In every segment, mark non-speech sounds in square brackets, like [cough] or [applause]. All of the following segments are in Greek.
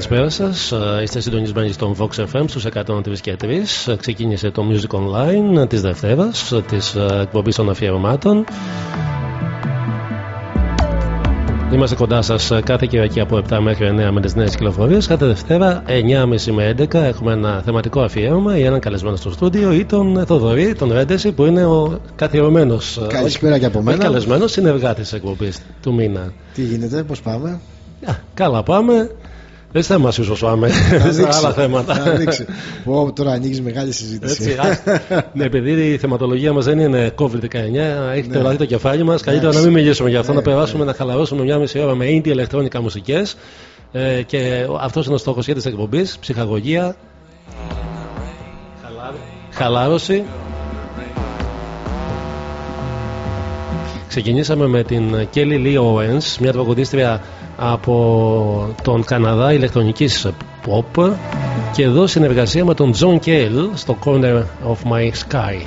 Καλησπέρα σας. Είστε συντονισμένοι στον Vox FM στους 103 και 3. Ξεκίνησε το Music Online της Δευτέρας, της εκπομπής των αφιερωμάτων. Είμαστε κοντά σας κάθε Κυριακή από 7 μέχρι 9 με τις νέες κυκλοφορίες. Κάθε Δευτέρα 9.30 με 11 έχουμε ένα θεματικό αφιέρωμα ή έναν καλεσμένο στο στούντιο ή τον Θοδωρή, τον Ρέντεση που είναι ο καθιερωμένος. Καλησπέρα και από μένα. καλεσμένος συνεργάτης τη εκπομπής του μήνα. Τι γίνεται, πώς πάμε; Α, καλά πάμε. Δεν θα μας ίσως πάμε σε [laughs] άλλα θέματα. Πω, τώρα ανοίγεις μεγάλη συζήτηση. Έτσι, [laughs] ναι, επειδή η θεματολογία μας δεν είναι COVID-19, έχει ναι. τρελαθεί το κεφάλι μας. Καλύτερα να μην μιλήσουμε για αυτό, να ναι, περάσουμε ναι. να χαλαρώσουμε μια μισή ώρα με indie ηλεκτρονικά μουσικές. Ε, και αυτός είναι ο στόχος για της εκπομπής. Ψυχαγωγία. Χαλάρωση. Ξεκινήσαμε με την Kelly Lee Owens, μια τραγουδίστρια από τον Καναδά ηλεκτρονικής pop και εδώ συνεργασία με τον John Cale στο Corner of My Sky.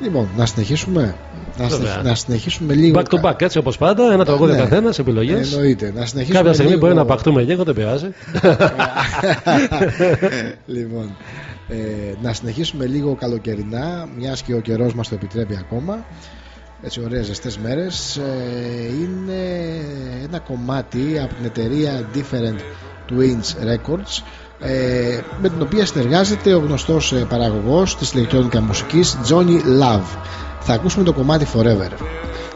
Λοιπόν, να συνεχίσουμε. Να, να συνεχίσουμε λίγο. Back to back, έτσι όπως πάντα. Ένα τραγούδι ναι. καθένας, επιλογές. Εννοείται. Να συνεχίσουμε Κάποια στιγμή λίγο... μπορεί να παχτούμε λίγο, δεν πειράζει. [laughs] λοιπόν, ε, να συνεχίσουμε λίγο καλοκαιρινά, μιας και ο καιρός μας το επιτρέπει ακόμα έτσι ωραίες ζεστές μέρες. Ε, είναι ένα κομμάτι από την εταιρεία Different Twins Records ε, με την οποία συνεργάζεται ο γνωστός ε, παραγωγός της ηλεκτρονικά μουσικής Johnny Love. Θα ακούσουμε το κομμάτι Forever.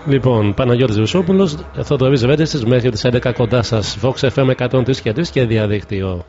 Λοιπόν, Παναγιώτης Βουσόπουλος, Θοδωρής Ρέντεσης μέχρι τις 11 κοντά σας. Vox FM 103 και 3 και διαδίκτυο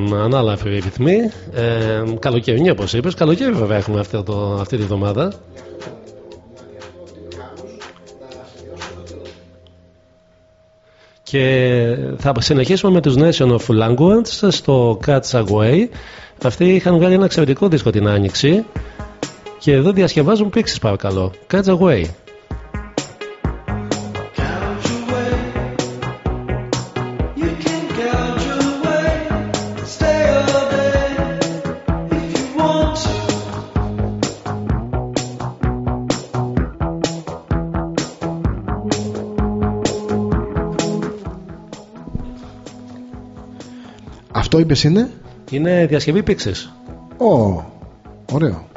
Λοιπόν, ανάλαφρη ρυθμή. Ε, καλοκαιρινή όπως είπες. Καλοκαίρι βέβαια έχουμε αυτή, το, αυτή τη βδομάδα. Και θα συνεχίσουμε με τους Nation of Language στο Catch Away. Αυτοί είχαν βγάλει ένα εξαιρετικό δίσκο την Άνοιξη. Και εδώ διασκευάζουν πίξεις παρακαλώ. Catch Away. Είναι; Είναι διασκευή πίξη. Ω, ωραίο.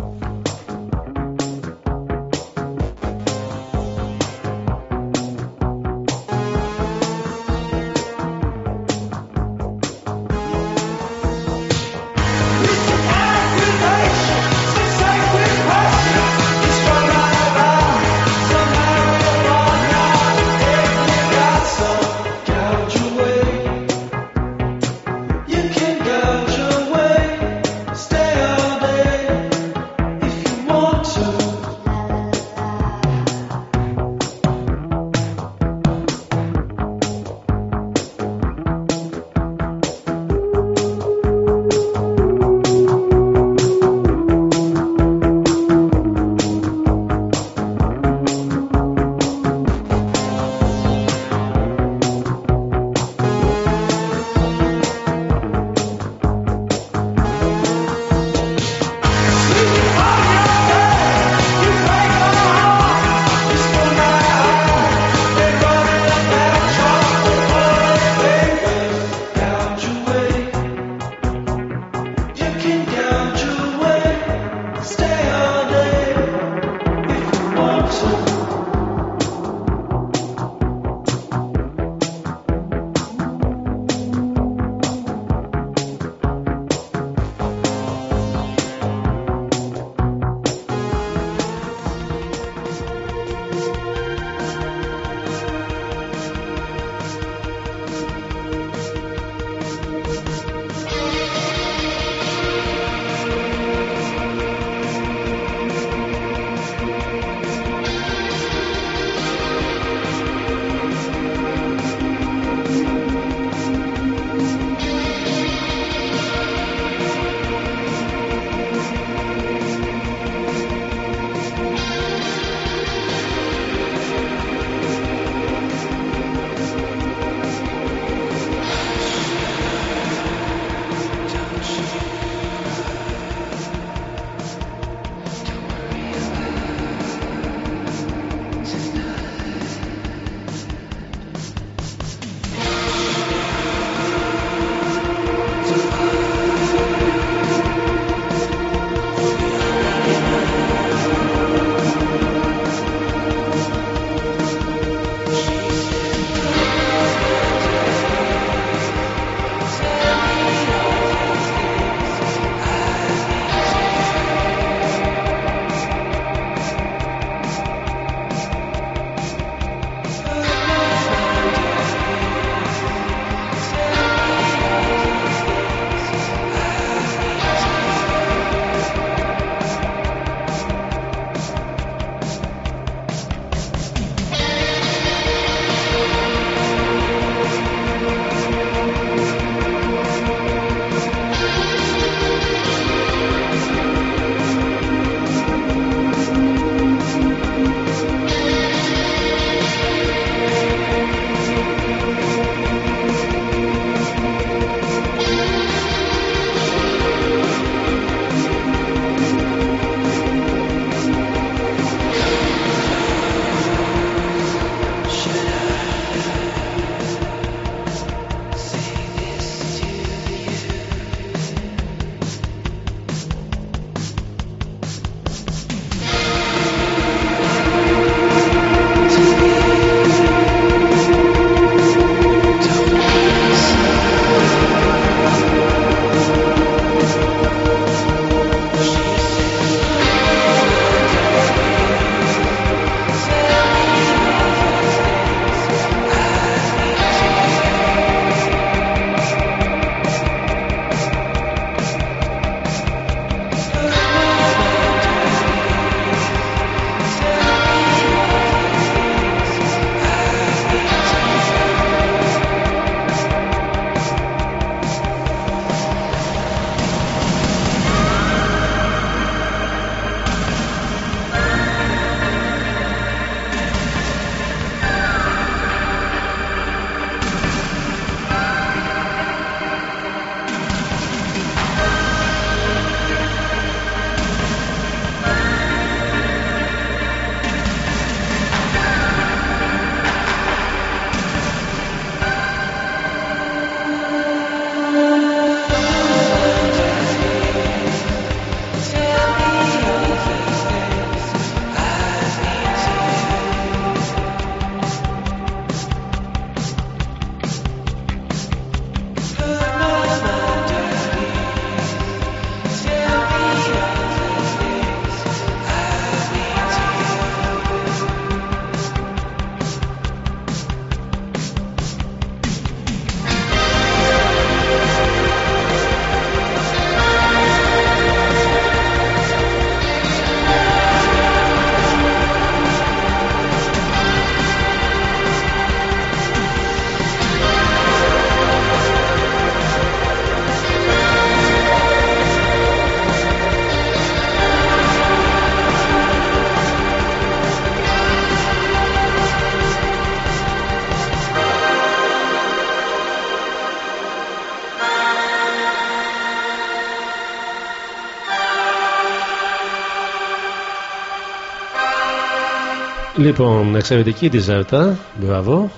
Λοιπόν, εξαιρετική τη Ζέρτα. Μπράβο.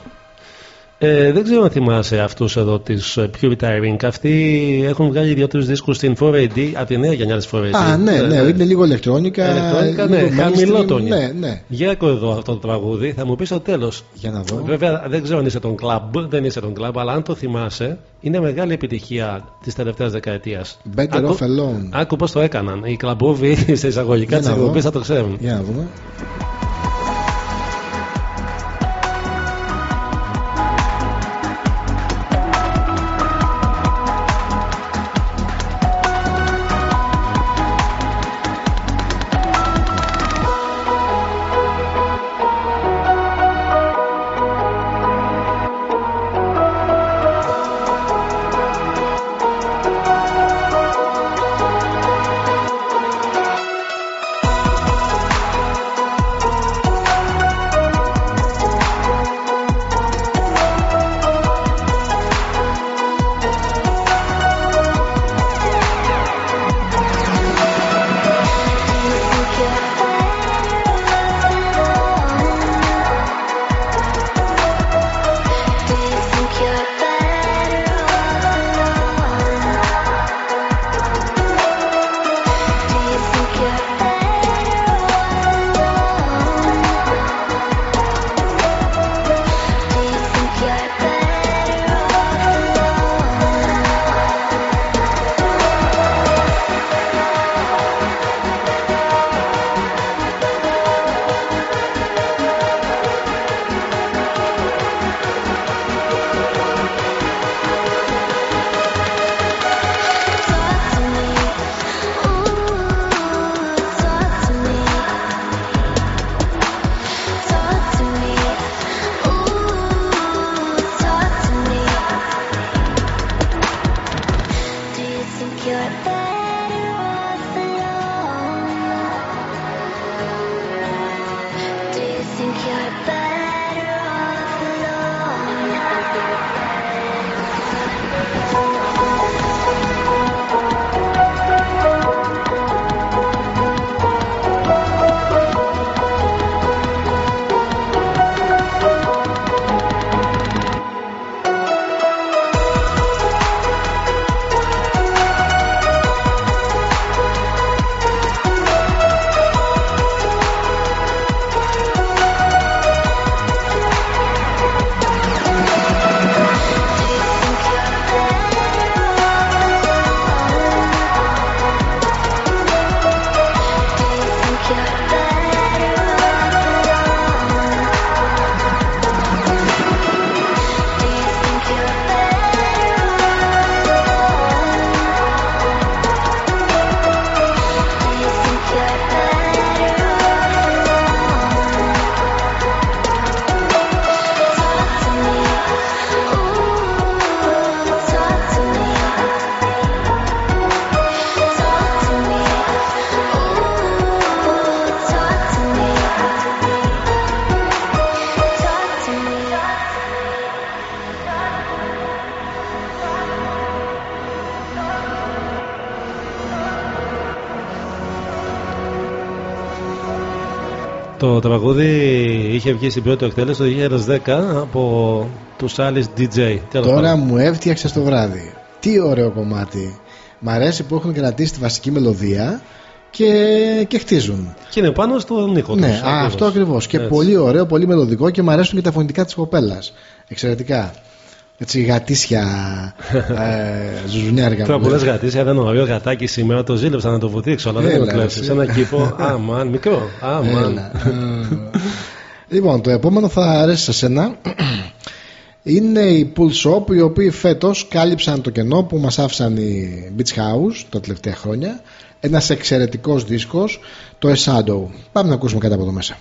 Ε, δεν ξέρω αν θυμάσαι αυτούς εδώ τη ε, Pure Ring. Αυτοί έχουν βγάλει δύο-τρεις δίσκους στην 4AD από τη νέα γενιά της 4AD. Α, ναι, ναι, είναι λίγο ηλεκτρόνικα. Ηλεκτρόνικα, ναι, χαμηλό τόνι. Ναι, ναι. Για ακούω εδώ αυτό το τραγούδι, θα μου πεις στο τέλος. Για να δω. Βέβαια, δεν ξέρω αν είσαι τον κλαμπ, δεν είσαι τον κλαμπ, αλλά αν το θυμάσαι, είναι μεγάλη επιτυχία της τελευταίας δεκαετίας. Better off alone. Άκου πώς το έκαναν. Οι κλαμπόβοι [laughs] σε εισαγωγικά της εκπομπής θα το ξέρουν. Για να δούμε. Τραγούδι είχε βγει στην πρώτη εκτέλεση το 2010 από τους Alice DJ. Τώρα μου έφτιαξες το βράδυ. Τι ωραίο κομμάτι. Μ' αρέσει που έχουν κρατήσει τη βασική μελωδία και, και χτίζουν. Και είναι πάνω στον ήχο Ναι, αυτό ακριβώς. Και πολύ ωραίο, πολύ μελωδικό και μου αρέσουν και τα φωνητικά της κοπέλας. Εξαιρετικά. Έτσι γατήσια [laughs] ε, ζουζουνιάρικα. Τώρα που λες γατήσια, ήταν ωραίο γατάκι σήμερα, το ζήλεψα να το βουτήξω, αλλά δεν το κλέψει. Σε ένα κήπο, αμάν, μικρό. Αμάν. λοιπόν, το επόμενο θα αρέσει σε σένα. Είναι οι Pool Shop οι οποίοι φέτος κάλυψαν το κενό που μας άφησαν οι Beach House τα τελευταία χρόνια. Ένας εξαιρετικός δίσκος, το Esado. Πάμε να ακούσουμε κάτι από εδώ μέσα.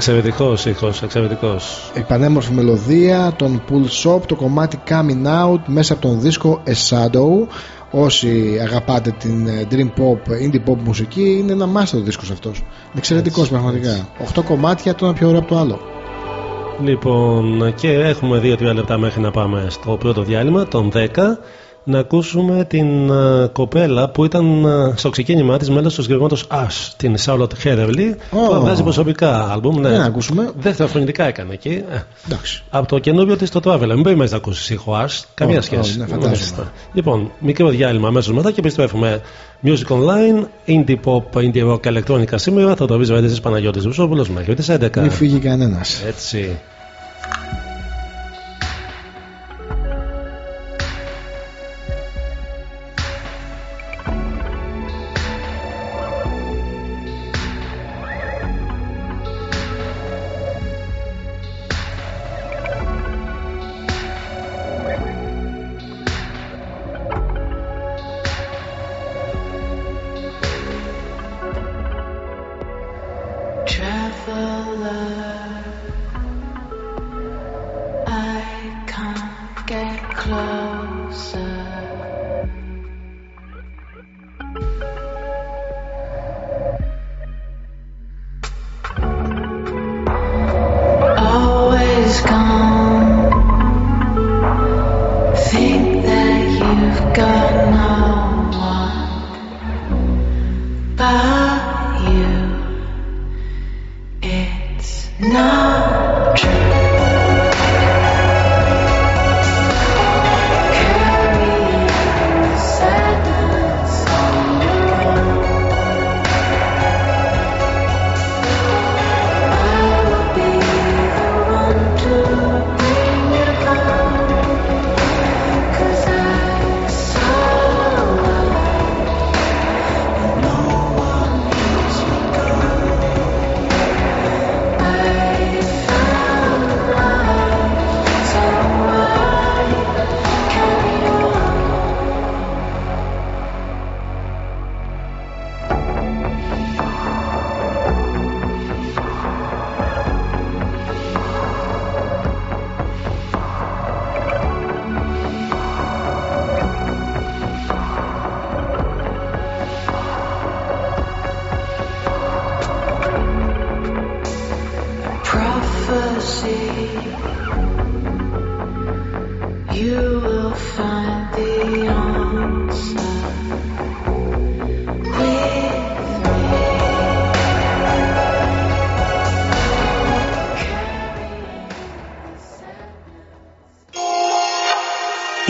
Εξαιρετικός ήχος, εξαιρετικός. Η πανέμορφη μελωδία, τον Pull Shop, το κομμάτι Coming Out μέσα από τον δίσκο A Shadow. Όσοι αγαπάτε την ε, Dream Pop, Indie Pop μουσική, είναι ένα μάστερο δίσκος αυτός. Είναι εξαιρετικό πραγματικά. 8 κομμάτια, το ένα πιο ωραίο από το άλλο. Λοιπόν, και έχουμε 2-3 λεπτά μέχρι να πάμε στο πρώτο διάλειμμα, τον 10 να ακούσουμε την uh, κοπέλα που ήταν uh, στο ξεκίνημά της μέλος του συγκεκριμένου Ash, την Charlotte Heatherly, oh. που βγάζει προσωπικά άλμπουμ. Ναι, να ακούσουμε. Δεύτερα φωνητικά έκανε εκεί. Εντάξει. Από το καινούριο της το Traveler. Μην περιμένεις να ακούσεις ήχο Ash, καμία oh, σχέση. Oh, ναι, λοιπόν, μικρό διάλειμμα αμέσως μετά και επιστρέφουμε. Music Online, Indie Pop, Indie Rock, ηλεκτρονικά σήμερα. Θα το βρεις βέβαια τη Παναγιώτης Βουσόπουλος μέχρι τις 11. Μην φύγει κανένας. Έτσι.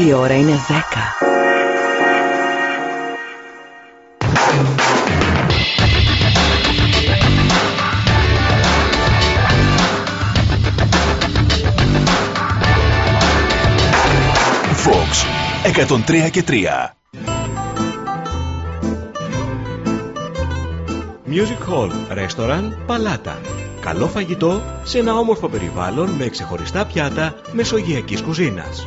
Η ώρα είναι 10. Fox 103 και 3 Music Hall, Restaurant, Παλάτα. Καλό φαγητό σε ένα όμορφο περιβάλλον με ξεχωριστά πιάτα μεσογειακής κουζίνας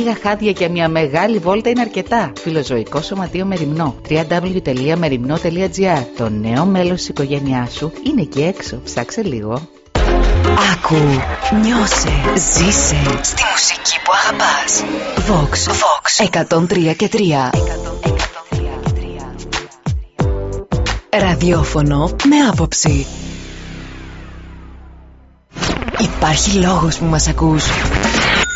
λίγα χάδια και μια μεγάλη βόλτα είναι αρκετά. Φιλοζωικό Σωματείο Μεριμνό. www.merimno.gr Το νέο μέλος της οικογένειάς σου είναι εκεί έξω. Ψάξε λίγο. Άκου, νιώσε, ζήσε στη μουσική που αγαπάς. Vox, Vox, 103 και 3. Ραδιόφωνο με άποψη. Υπάρχει λόγος που μας ακούς.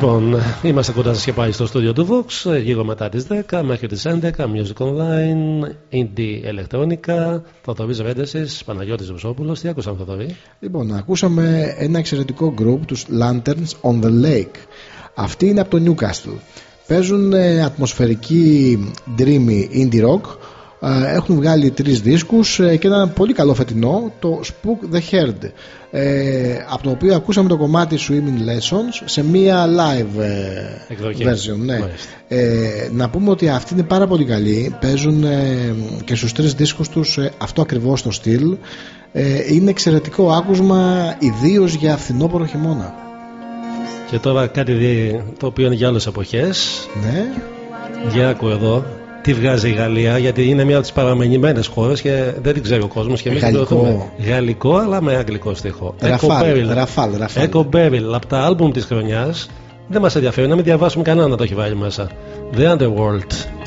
Λοιπόν, είμαστε κοντά σας και πάλι στο στούντιο του Vox, γύρω μετά τις 10 μέχρι τις 11. Music Online, Indie Electronica, Θοδωρής Ρέντεσης, Παναγιώτης Βουσόπουλο. Τι άκουσαμε, Θοδωρή; Λοιπόν, ακούσαμε ένα εξαιρετικό group, τους Lanterns on the Lake. Αυτή είναι από το Newcastle. Παίζουν ε, ατμοσφαιρική dreamy indie rock έχουν βγάλει τρεις δίσκους ε, και ένα πολύ καλό φετινό το Spook the Herd ε, από το οποίο ακούσαμε το κομμάτι Swimming Lessons σε μία live ε, version ναι. ε, να πούμε ότι αυτή είναι πάρα πολύ καλή παίζουν ε, και στους τρεις δίσκους τους αυτό ακριβώς το στυλ. Είναι εξαιρετικό άκουσμα ιδίως για φθινόπωρο χειμώνα. Και τώρα κάτι το οποίο είναι για άλλες εποχές. Ναι. Για άκου εδώ τι βγάζει η Γαλλία, γιατί είναι μια από τις παραμενημένες χώρες και δεν την ξέρει ο κόσμος. Και εμείς Γαλλικό. Γαλλικό, αλλά με αγγλικό στίχο. Ραφάλ, Ραφάλ, Ραφάλ. Echo Beryl, από τα άλμπουμ της χρονιάς. Δεν μας ενδιαφέρει να μην διαβάσουμε κανένα να το έχει βάλει μέσα. The Underworld.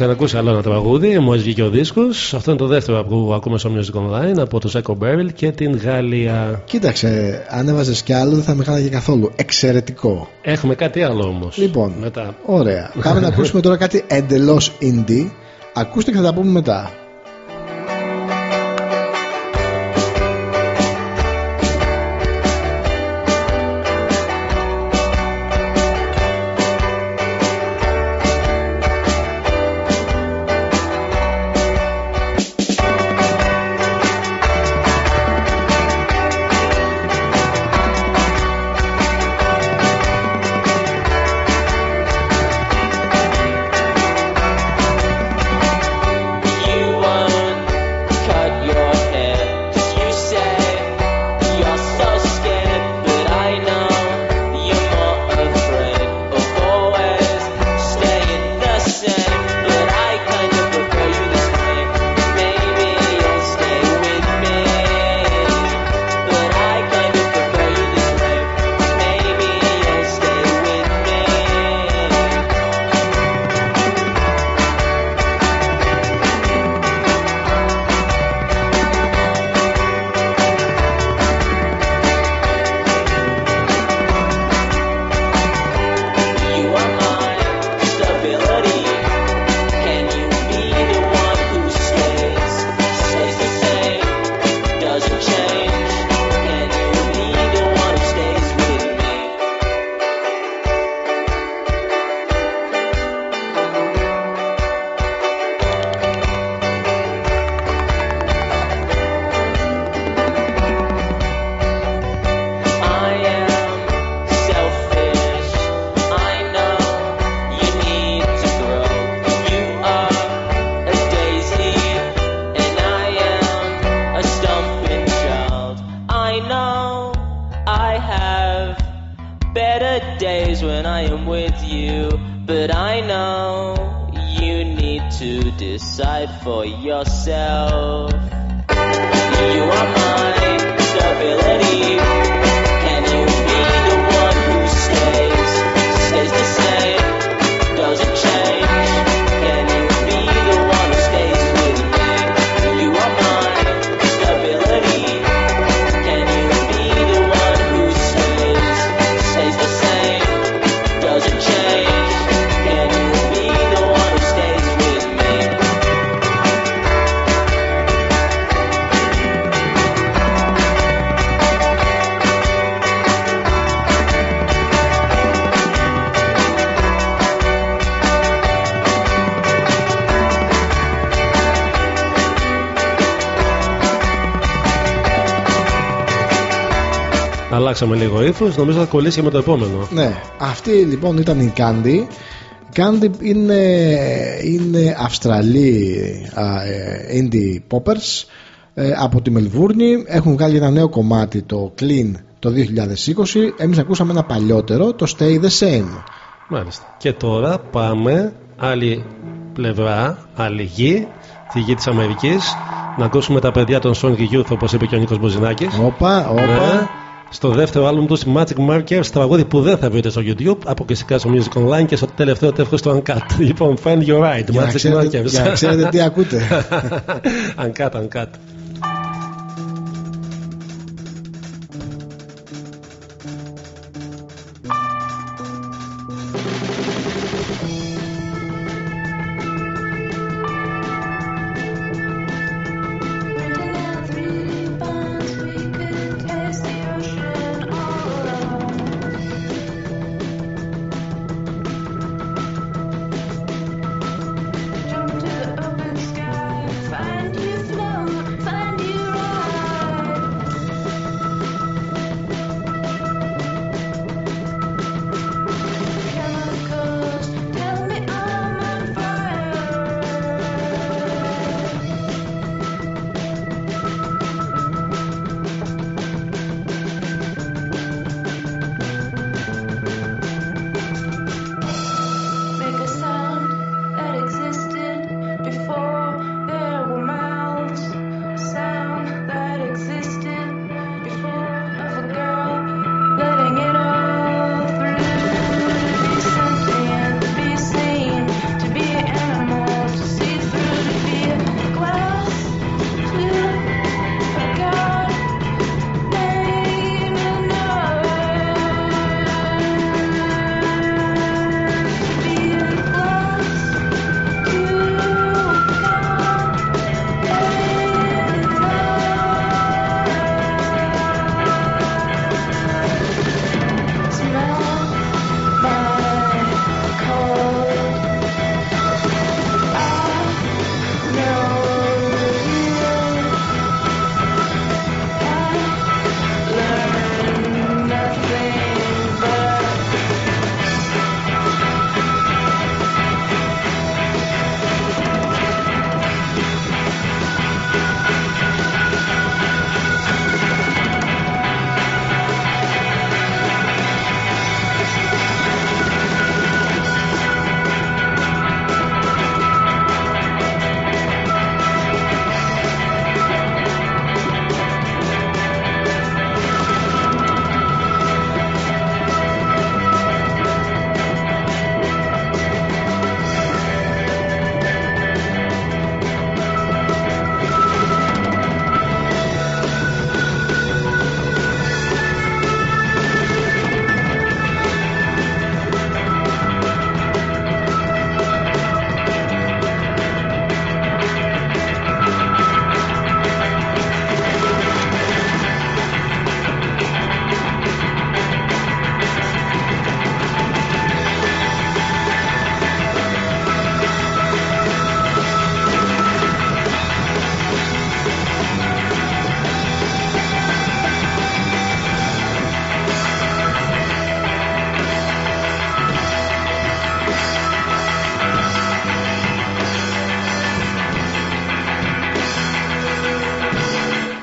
Έχουμε ξανακούσει άλλο ένα τραγούδι, μόλι βγήκε ο δίσκος. Αυτό είναι το δεύτερο που ακούμε στο Music Online από το Echo Beryl και την Γαλλία. Κοίταξε, αν έβαζες κι άλλο δεν θα με χάναγε καθόλου. Εξαιρετικό. Έχουμε κάτι άλλο όμως. Λοιπόν, μετά. ωραία. Πάμε να ακούσουμε τώρα κάτι εντελώς indie. Ακούστε και θα τα πούμε μετά. Αλλάξαμε λίγο ύφος, νομίζω θα κολλήσει με το επόμενο. Ναι, αυτή λοιπόν ήταν η Candy. Candy είναι, είναι Αυστραλοί ε, indie poppers ε, από τη Μελβούρνη. Έχουν βγάλει ένα νέο κομμάτι, το Clean, το 2020. Εμείς ακούσαμε ένα παλιότερο, το Stay the Same. Μάλιστα. Και τώρα πάμε άλλη πλευρά, άλλη γη, τη γη της Αμερικής να ακούσουμε τα παιδιά των Sonic Youth όπως είπε και ο Νίκος Μποζινάκης Όπα, όπα ναι στο δεύτερο άλμπουμ του Magic Markers τραγούδι που δεν θα βρείτε στο YouTube αποκλειστικά στο Music Online και στο τελευταίο τεύχος του Uncut. Λοιπόν Find Your Right για Magic ξέρετε, Markers. για να ξέρετε τι ακούτε. [laughs] Uncut, Uncut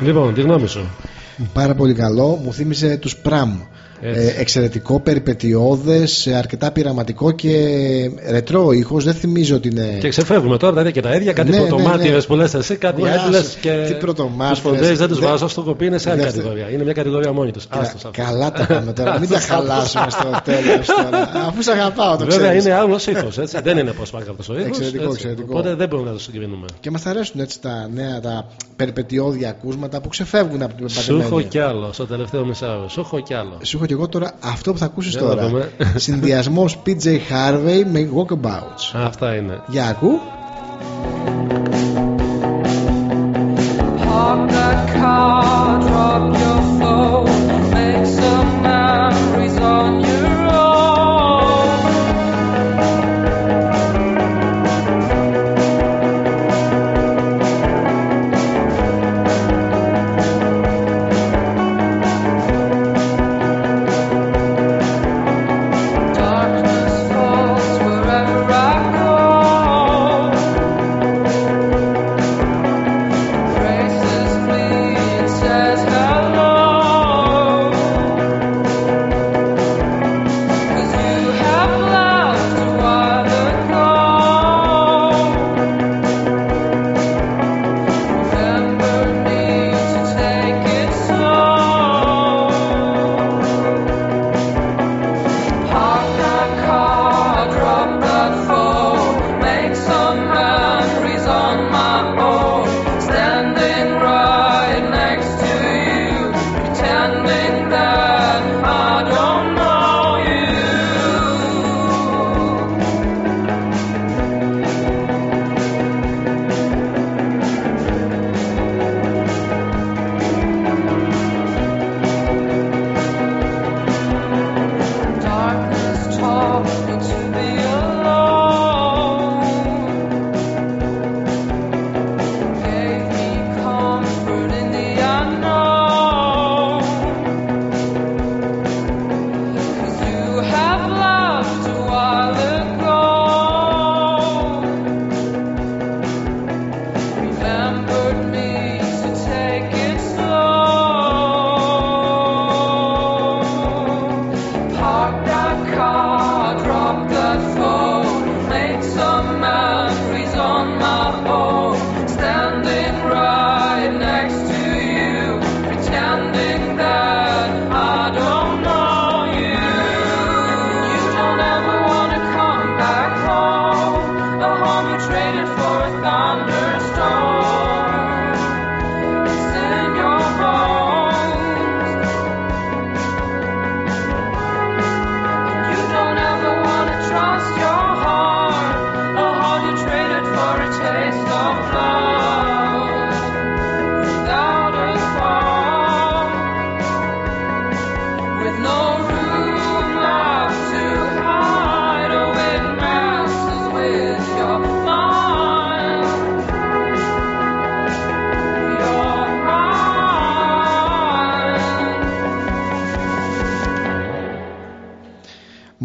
Λοιπόν, τη γνώμη σου. Πάρα πολύ καλό. Μου θύμισε τους Πραμ. Ε, εξαιρετικό, περιπετειώδες, ε, αρκετά πειραματικό και ρετρό ήχος. Δεν θυμίζω ότι είναι. Και ξεφεύγουμε τώρα, δεν είναι και τα ίδια. Κάτι Ναι, ναι, πρωτομάτιρε ναι. που λες εσύ, κάτι Ωραία, έντλε άσε. και. Τι πρωτομάτιρες. Του φοντέζ δεν τους Δεν- βάζω στο κοπί, είναι σε άλλη Δεν- κατηγορία. Είναι μια κατηγορία μόνη τους. Κα- Άστο αυτό. Καλά τα πάμε τώρα. Μην τα χαλάσουμε στο τέλος τώρα. Αφού σε αγαπάω, το Βέβαια ξέρεις. είναι άλλος ήθο, έτσι. δεν είναι πώ πάει αυτός ο ήθο. Εξαιρετικό, εξαιρετικό. Οπότε δεν μπορούμε να το συγκρίνουμε. Και μας αρέσουν έτσι τα νέα, τα περιπετειώδη ακούσματα που ξεφεύγουν από την Σου έχω παντεμένη. κι άλλο στο τελευταίο μισάωρο. Σου έχω κι άλλο. Σου έχω και εγώ τώρα αυτό που θα ακούσεις Για να τώρα. δούμε. [laughs] Συνδυασμός PJ Harvey με Walkabouts. Αυτά είναι. Για ακού.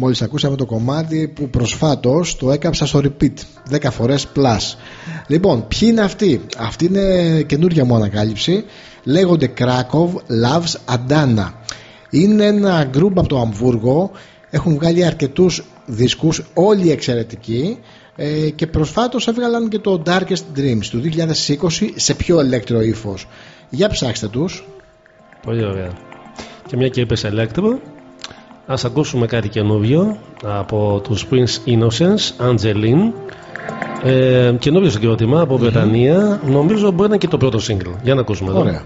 Μόλις ακούσαμε το κομμάτι που προσφάτως το έκαψα στο repeat 10 φορές plus. Λοιπόν, ποιοι είναι αυτοί; Αυτή είναι καινούργια μου ανακάλυψη. Λέγονται Krakow Loves Adana Είναι ένα γκρουπ από το Αμβούργο. Έχουν βγάλει αρκετούς δίσκους Όλοι εξαιρετικοί ε, Και προσφάτως έβγαλαν και το Darkest Dreams Του 2020 σε πιο electro ύφος. Για ψάξτε τους. Πολύ ωραία. Και μια και είπες Electro, ας ακούσουμε κάτι καινούριο από τους Prince Innocence, Angeline. Ε, καινούριο συγκρότημα από Βρετανία. Νομίζω μπορεί να είναι και το πρώτο single. Για να ακούσουμε εδώ. Ωραία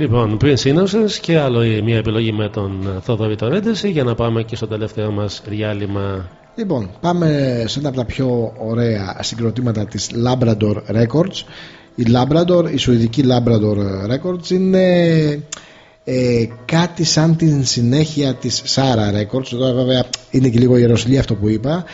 Λοιπόν, Prince Innocence και άλλο η- μια επιλογή με τον ε, Θοδωρή Τωρέντεση για να πάμε και στο τελευταίο μας διάλειμμα. Λοιπόν, πάμε σε ένα από τα πιο ωραία συγκροτήματα της Labrador Records. Η Labrador, η σουηδική Labrador Records είναι ε, κάτι σαν την συνέχεια της Sara Records. Τώρα βέβαια είναι και λίγο ιεροσυλή αυτό που είπα.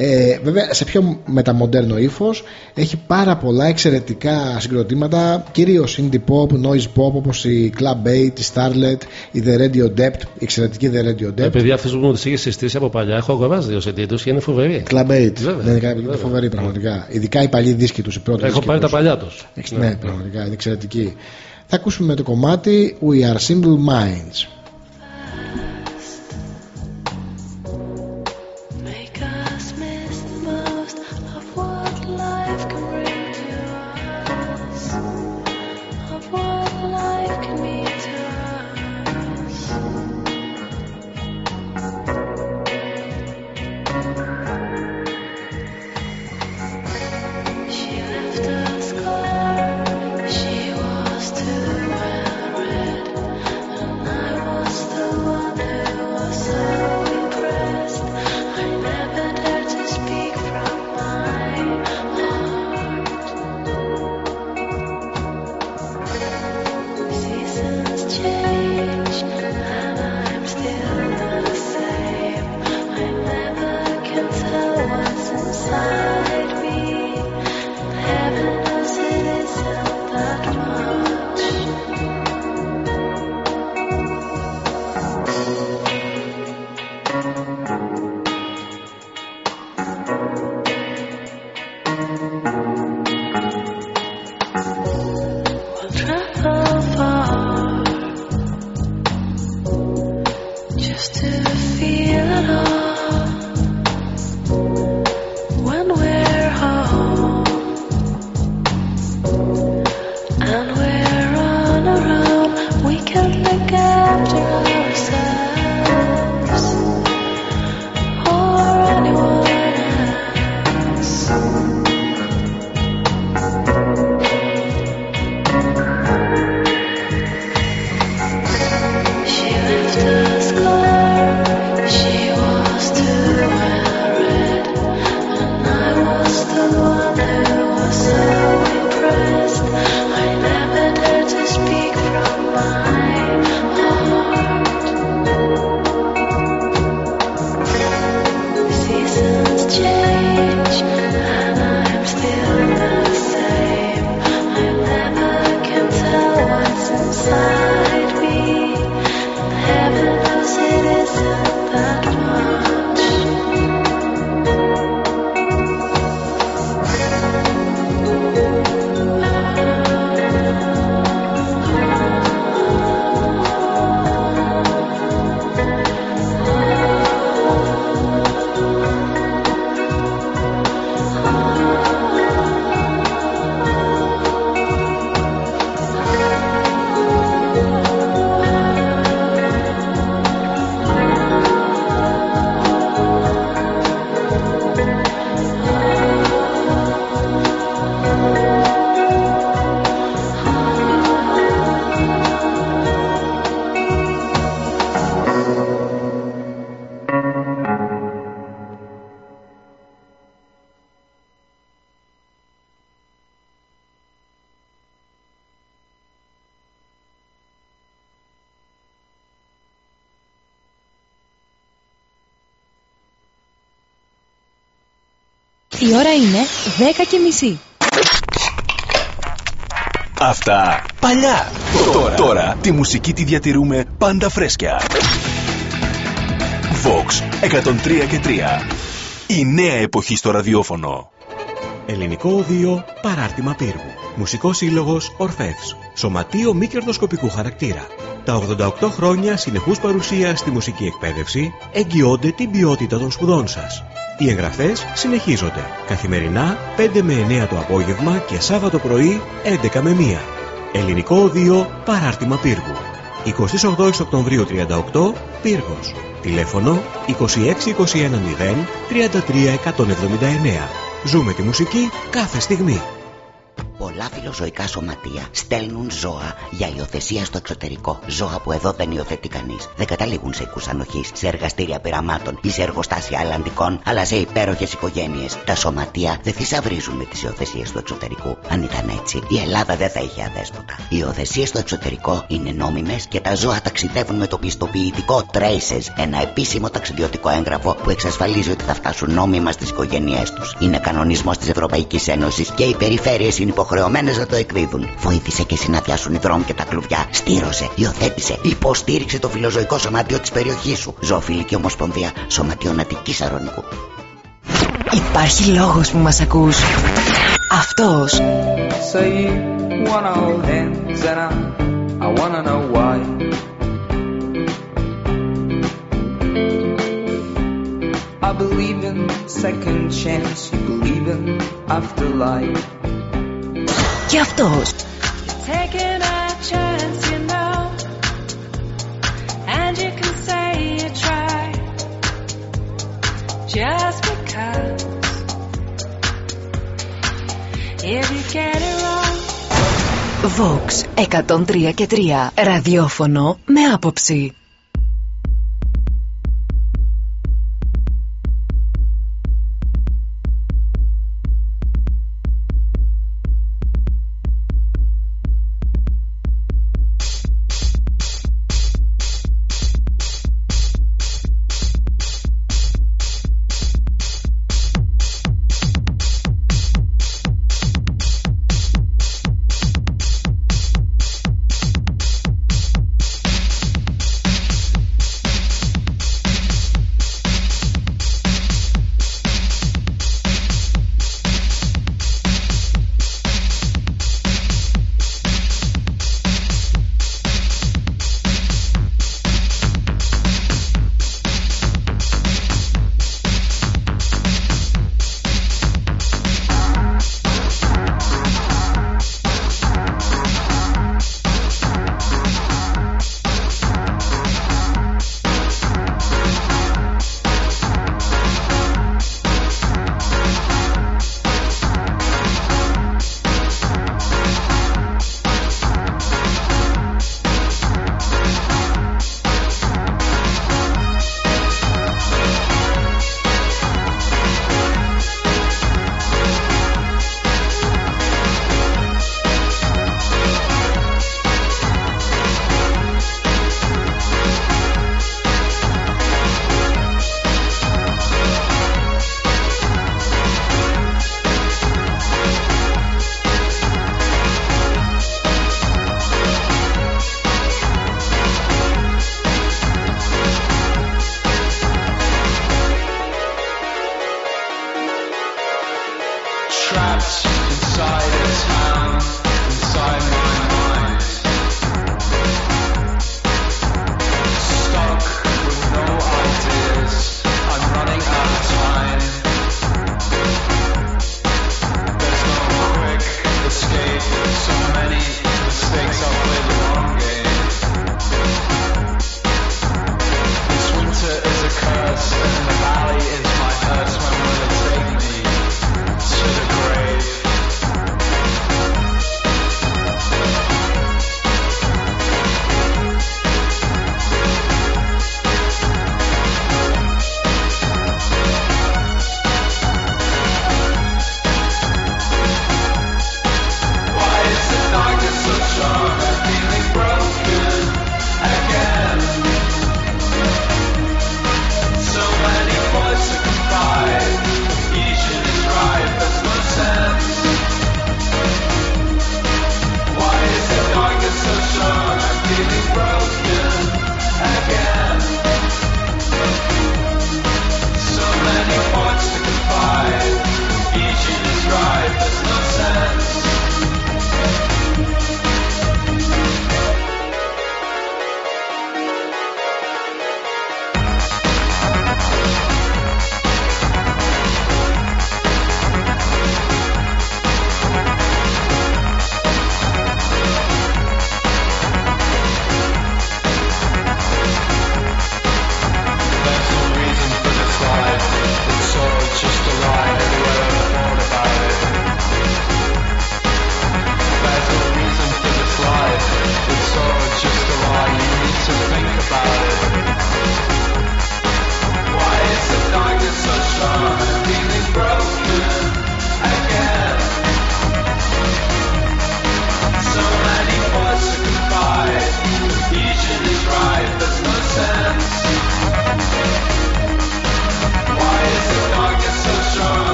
Ε, βέβαια σε πιο μεταμοντέρνο ύφος έχει πάρα πολλά εξαιρετικά συγκροτήματα κυρίως indie pop, noise pop όπως η Club 8, η Starlet, η The Radio Depth, η εξαιρετική The Radio Depth. Επειδή αυτού που μου τις είχες συστήσει από παλιά, έχω αγοράσει δύο CD τους και είναι φοβεροί. Club 8. Βέβαια. Ναι, είναι Βέβαια. φοβερή πραγματικά. Ειδικά οι παλιοί δίσκοι τους, οι πρώτοι Έχω δίσκοι πάρει τα τους. παλιά τους. Ναι, πραγματικά είναι εξαιρετική. Θα ακούσουμε το κομμάτι We Are Simple Minds. Ώρα είναι 10 και μισή. Αυτά παλιά. Τώρα, τώρα τη μουσική τη διατηρούμε πάντα φρέσκια. Vox 103 και 3. Η νέα εποχή στο ραδιόφωνο. Ελληνικό Οδείο Παράρτημα Πύργου. Μουσικός σύλλογος Ορφεύς. Σωματείο μη κερδοσκοπικού χαρακτήρα. Τα 88 χρόνια συνεχούς παρουσία στη μουσική εκπαίδευση εγγυώνται την ποιότητα των σπουδών σας. Οι εγγραφές συνεχίζονται. Καθημερινά 5 με 9 το απόγευμα και Σάββατο πρωί 11 με 1. Ελληνικό Οδείο Παράρτημα Πύργου. 28 Οκτωβρίου 38 Πύργος. Τηλέφωνο 26210 33179. Ζούμε τη μουσική κάθε στιγμή. Πολλά φιλοζωικά σωματεία στέλνουν ζώα για υιοθεσία στο εξωτερικό. Ζώα που εδώ δεν υιοθετεί κανείς. Δεν καταλήγουν σε οικού ανοχής, σε εργαστήρια πειραμάτων ή σε εργοστάσια αλλαντικών, αλλά σε υπέροχες οικογένειες. Τα σωματεία δεν θησαυρίζουν με τις υιοθεσίες του εξωτερικού. Αν ήταν έτσι, η Ελλάδα δεν θα είχε αδέσποτα. Οι υιοθεσίες στο εξωτερικό είναι νόμιμες και τα ζώα ταξιδεύουν με το πιστοποιητικό Traces, ένα επίσημο ταξιδιωτικό έγγραφο που εξασφαλίζει ότι θα φτάσουν νόμιμα στις οικογένειές τους. Είναι κανονισμός της Ευρωπαϊκής Ένωσης και οι περιφέρειες είναι υποχρεωμένες να το εκδίδουν. Βοήθησε και εσύ να πιάσουν οι δρόμοι και τα κλουβιά. Στήρωσε, υιοθέτησε, υποστήριξε το φιλοζωικό σωμάτιο της περιοχής σου. Ζωοφιλική Ομοσπονδία Σωματείων Αττική Αρωνικού. Υπάρχει λόγος που μας ακούς. Αυτός. So you wanna hold hands and I, I wanna know why. I believe in second chance, you believe in afterlife. Και αυτός. Taking a chance, you know, and you can say you tried, just because. If you get it wrong, Vox 103 και 3. Ραδιόφωνο με άποψη.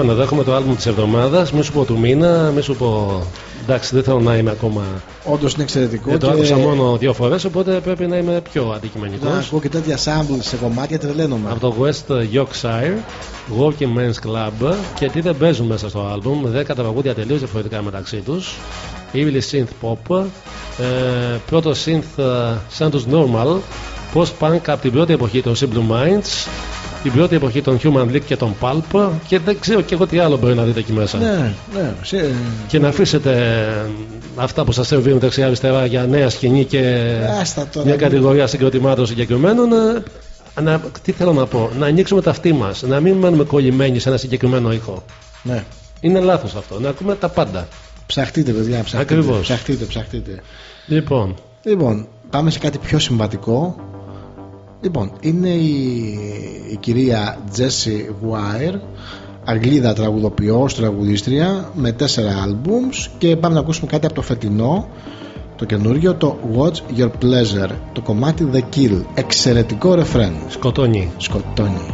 Λοιπόν, εδώ έχουμε το άλμπουμ της εβδομάδας. Μη σου πω του μήνα, μη σου πω. Εντάξει, δεν θέλω να είμαι ακόμα. Όντως είναι εξαιρετικό. Δεν το και άκουσα μόνο δύο φορές, οπότε πρέπει να είμαι πιο αντικειμενικός. Να ακούω και τέτοια samples σε κομμάτια τρελαίνομαι. Από το West Yorkshire, Working Men's Club και τι δεν παίζουν μέσα στο άλμπουμ. 10 τραγούδια τελείως διαφορετικά μεταξύ τους. Evil Synth Pop, ε, πρώτο synth ε, σαν τους Normal, post punk από την πρώτη εποχή των Simple Minds, την πρώτη εποχή των Human League και των Pulp και δεν ξέρω και εγώ τι άλλο μπορεί να δείτε εκεί μέσα. Ναι, ναι. Σε... Και να αφήσετε αυτά που σας σερβίρουν δεξιά-αριστερά για νέα σκηνή και Άστα τώρα. μια κατηγορία συγκροτημάτων συγκεκριμένων. ε, Να, τι θέλω να πω, να ανοίξουμε τα αυτή μας, να μην μένουμε κολλημένοι σε ένα συγκεκριμένο ήχο. Ναι. Είναι λάθος αυτό, να ακούμε τα πάντα. Ψαχτείτε, παιδιά, ψαχτείτε. Ακριβώς. Ψαχτείτε, ψαχτείτε. Λοιπόν, Λοιπόν, πάμε σε κάτι πιο συμβατικό. Λοιπόν, είναι η, η κυρία Jessie Wire, Αγγλίδα τραγουδοποιός, τραγουδίστρια, με τέσσερα άλμπουμς και πάμε να ακούσουμε κάτι από το φετινό, το καινούριο, το Watch Your Pleasure, το κομμάτι The Kill. Εξαιρετικό ρεφρέν. σκοτώνει. Σκοτώνει.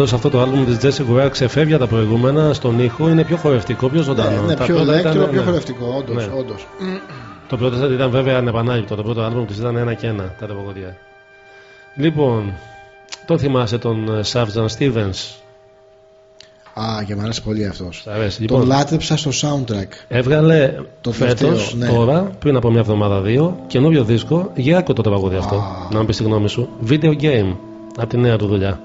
Πάντως αυτό το άλμπουμ της Jesse Ware ξεφεύγει από τα προηγούμενα στον ήχο, είναι πιο χορευτικό, πιο ζωντανό. Ναι, ναι πιο ελεύθερο, πιο ναι, ναι. χορευτικό, όντως. Ναι. Όντως. Το πρώτο ήταν βέβαια ανεπανάληπτο. Το πρώτο άλμπουμ της ήταν ένα και ένα τα τραγωδία. Λοιπόν, το θυμάσαι τον ε, Σάβτζαν Stevens; Α, και μου αρέσει πολύ αυτός. Λοιπόν, τον λάτρεψα στο soundtrack. Έβγαλε το φέτος, ναι. τώρα, πριν από μια εβδομάδα δύο, καινούριο δίσκο. Για το τραγούδι αυτό, να μου πεις τη γνώμη σου. Video game, από τη νέα του δουλειά.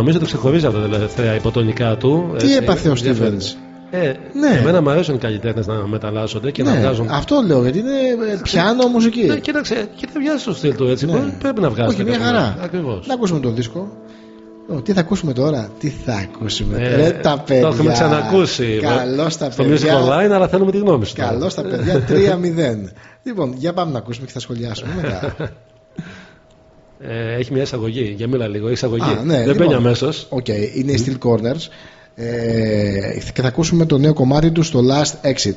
νομίζω το ξεχωρίζει από τα τελευταία υποτονικά του. Τι έπαθε ο Στίβενς; Ε, ναι. Εμένα μου αρέσουν οι καλλιτέχνες να μεταλλάσσονται και ναι. να βγάζουν. Αυτό λέω, γιατί είναι πιάνο μουσική. Ναι, κοίταξε, κοίτα, βγάζει το στυλ του έτσι. Ναι. Πρέπει να βγάζεις. Όχι, μια χαρά. Ακριβώς. Να ακούσουμε τον δίσκο. Ο, τι θα ακούσουμε τώρα, τι θα ακούσουμε; Ε, ρε, τα παιδιά. Το έχουμε ξανακούσει. Ε, Καλώς τα παιδιά. Στο music online, αλλά θέλουμε τη γνώμη σου. Καλώς τα παιδιά 3-0. λοιπόν, για πάμε να ακούσουμε και θα σχολιάσουμε μετά. [laughs] Ε, έχει μια εισαγωγή. Για μίλα λίγο. Εισαγωγή. Α, ναι, Δεν λοιπόν, μπαίνει αμέσως. Okay. Είναι οι Steel Corners. Ε, και θα ακούσουμε το νέο κομμάτι τους στο Last Exit.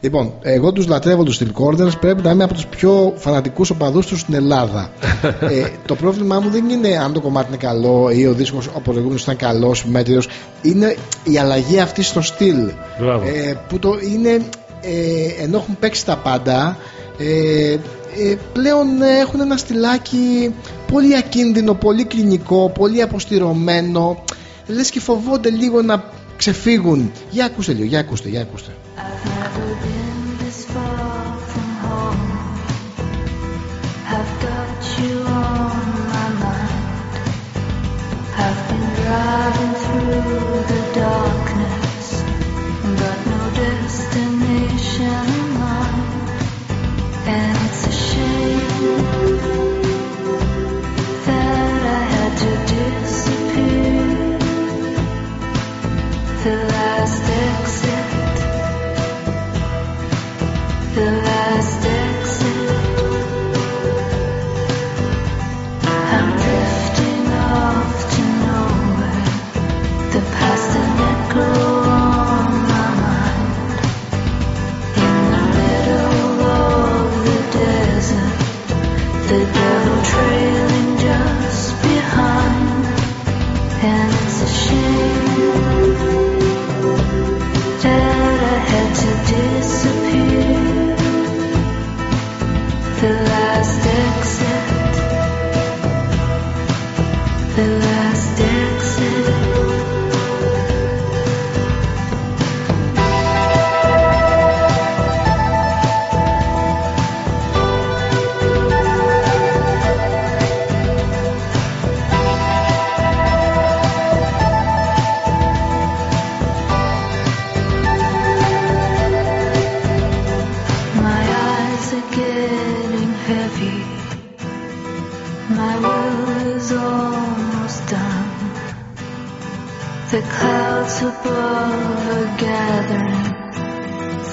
Λοιπόν, εγώ τους λατρεύω τους Steel Corners. Πρέπει να είμαι από τους πιο φανατικούς οπαδούς τους στην Ελλάδα. [laughs] ε, το πρόβλημά μου δεν είναι αν το κομμάτι είναι καλό ή ο δίσκος ο προηγούμενος ήταν καλός, μέτριος. Είναι η αλλαγή αυτή στο στυλ. Ε, που το είναι ε, ενώ έχουν παίξει τα πάντα. Ε, ε πλέον έχουν ένα στυλάκι πολύ ακίνδυνο, πολύ κλινικό, πολύ αποστηρωμένο. Λες και φοβόνται λίγο να ξεφύγουν. Για ακούστε λίγο, για ακούστε, για ακούστε. this Elastics.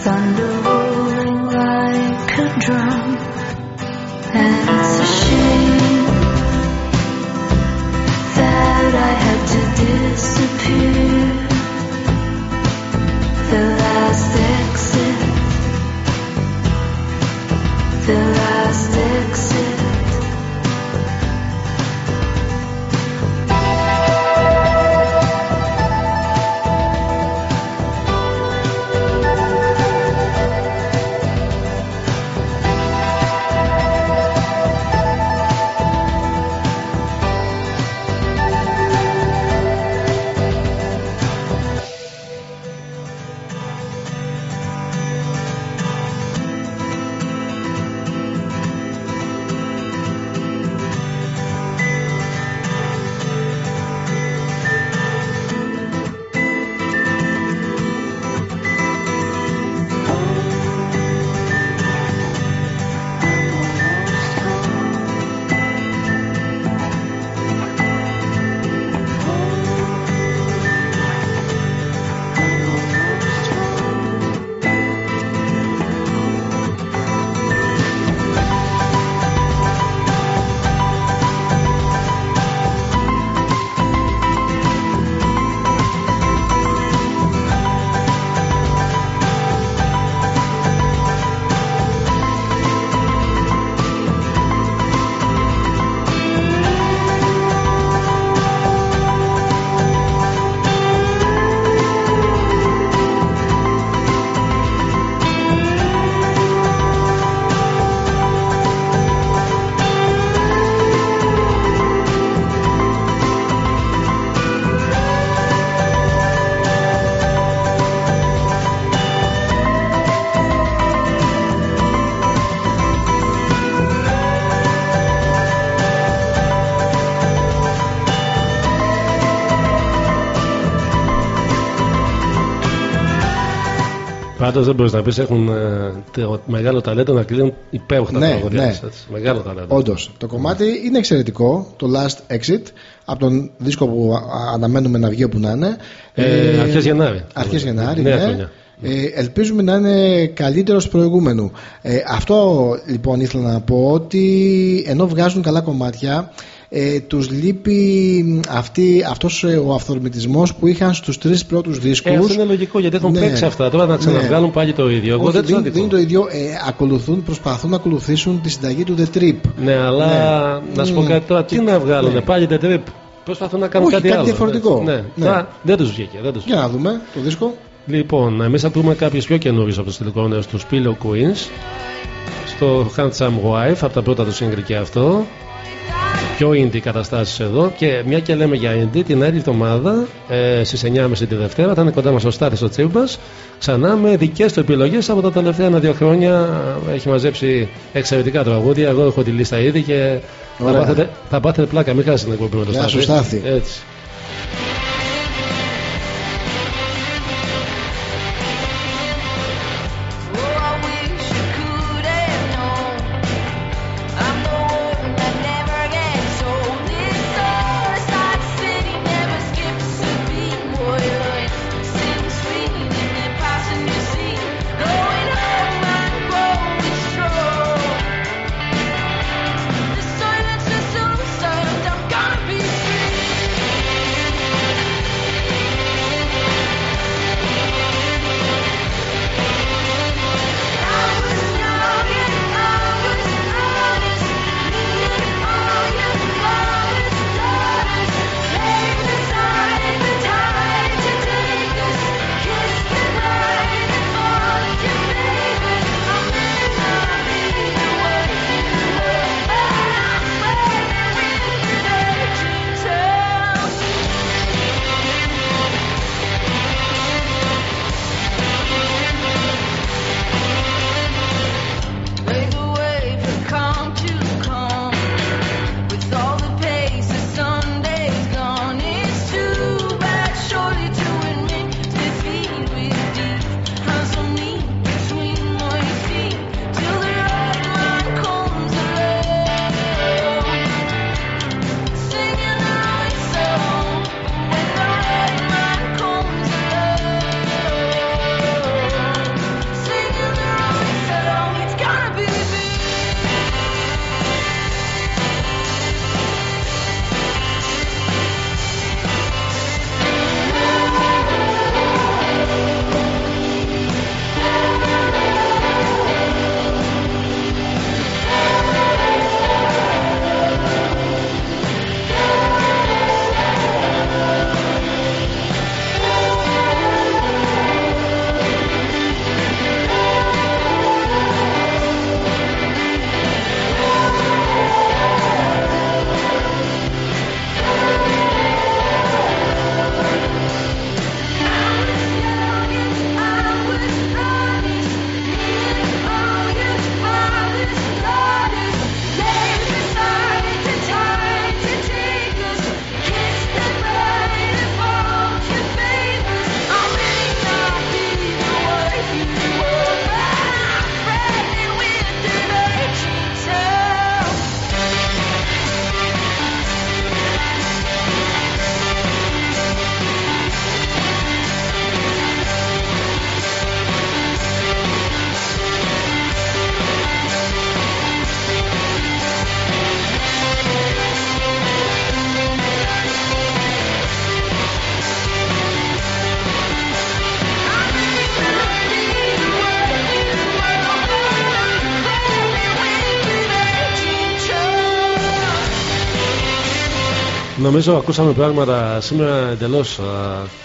Thunder rolling like a drum. And Πάντω δεν μπορείς να πεις έχουν ε, το μεγάλο ταλέντο να κλείνουν υπέροχα τα Ναι, τραγούδια ναι. τους, έτσι. Μεγάλο ταλέντο. Όντως. Το κομμάτι είναι εξαιρετικό. Το Last Exit. Από τον δίσκο που α- αναμένουμε να βγει όπου να είναι. Ε, αρχές Γενάρη. Αρχές Γενάρη, Νέα ναι. χρονιά. Ε, ελπίζουμε να είναι καλύτερος προηγούμενου. Ε, αυτό λοιπόν ήθελα να πω ότι ενώ βγάζουν καλά κομμάτια, ε, τους λείπει αυτή, αυτός ε, ο αυθορμητισμός που είχαν στους τρεις πρώτους δίσκους Ε, αυτό είναι λογικό γιατί έχουν Ναι. παίξει αυτά. Τώρα να ξαναβγάλουν Ναι. πάλι το ίδιο. Εγώ Όχι, δεν τους δεν, αδικώ. δεν είναι το ίδιο. Ε, ακολουθούν, προσπαθούν να ακολουθήσουν τη συνταγή του The Trip. Ναι, αλλά Ναι. να σου πω Μμ. κάτι τώρα, τι να βγάλουν, Ναι. πάλι The Trip; Προσπαθούν να κάνουν Όχι, κάτι, κάτι άλλο. διαφορετικό. Ναι, Ναι. Τώρα, δεν τους βγήκε. Δεν τους Για να δούμε το δίσκο. Λοιπόν, εμείς θα πούμε κάποιους πιο καινούριους από τους τελικόνε τους Pillow Queens. Στο Handsome Wife, από τα πρώτα του σύγκρι και αυτό. Πιο indie καταστάσεις εδώ. Και μια και λέμε για indie, την άλλη εβδομάδα ε, στις 9.30 τη Δευτέρα θα είναι κοντά μας ο Στάθης ο Τσίμπας. Ξανά με δικές του επιλογές από τα τελευταία ένα-δύο χρόνια. Έχει μαζέψει εξαιρετικά τραγούδια. Εγώ έχω τη λίστα ήδη και θα Ωραία. πάθετε, θα πάθετε πλάκα. Μην χάσετε την εκπομπή με το Γεια σου, Στάθη. Στάθη. Έτσι. Νομίζω ακούσαμε πράγματα σήμερα εντελώς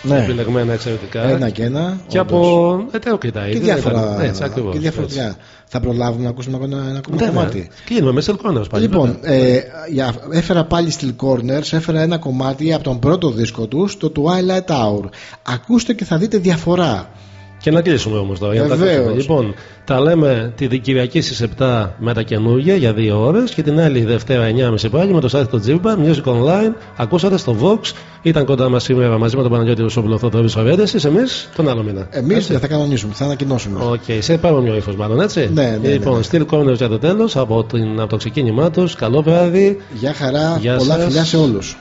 Ναι. επιλεγμένα εξαιρετικά. Ένα και ένα. Και όντως. από ετερόκλητα Και είδη. διάφορα, ήταν- Έτσι, ακριβώς, και διαφορετικά. έτσι. Θα προλάβουμε να ακούσουμε ακόμα ένα ακόμα Βέβαια. κομμάτι. Κλείνουμε με Cell Corners πάλι. Λοιπόν, βέβαια. ε, για- έφερα πάλι Steel Corners, έφερα ένα κομμάτι από τον πρώτο δίσκο του, το Twilight Hour. Ακούστε και θα δείτε διαφορά. Και να κλείσουμε όμως τώρα. για να τα Βεβαίως. ακούσουμε. Λοιπόν, τα λέμε τη Κυριακή στις 7 με τα καινούργια για δύο ώρες και την άλλη Δευτέρα 9.30 πάλι με το site του Τζίμπα, Music Online. Ακούσατε στο Vox. Ήταν κοντά μας σήμερα μαζί με τον Παναγιώτη Ρουσόπουλο Θοδωρής Ορέντεση. Εμείς τον άλλο μήνα. Εμείς Έτσι. δεν θα κανονίσουμε, θα ανακοινώσουμε. Οκ, σε επόμενο ύφος μάλλον, έτσι. Ναι, ναι, λοιπόν, ναι, Steel Corners για το τέλος από, την- από το ξεκίνημά τους. Καλό βράδυ. Γεια χαρά, Γεια πολλά σας. φιλιά σε όλους.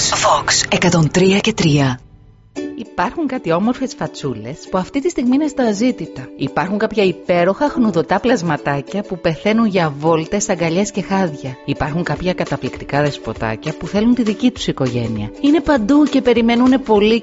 Vox. Vox 103 και 3. Υπάρχουν κάτι όμορφες φατσούλες που αυτή τη στιγμή είναι στα αζήτητα. Υπάρχουν κάποια υπέροχα χνουδωτά πλασματάκια που πεθαίνουν για βόλτες, αγκαλιές και χάδια. Υπάρχουν κάποια καταπληκτικά δεσποτάκια που θέλουν τη δική τους οικογένεια. Είναι παντού και περιμένουν πολύ